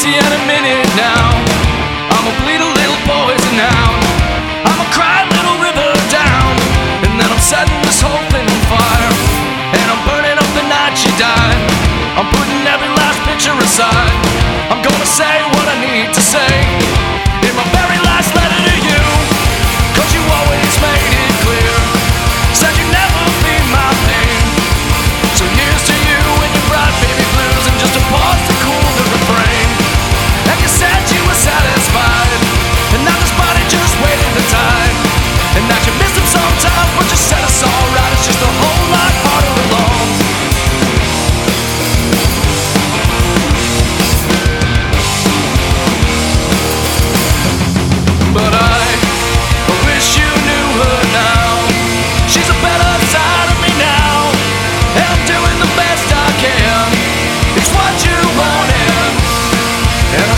see enemy.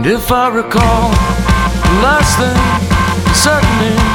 And if I recall, the last thing me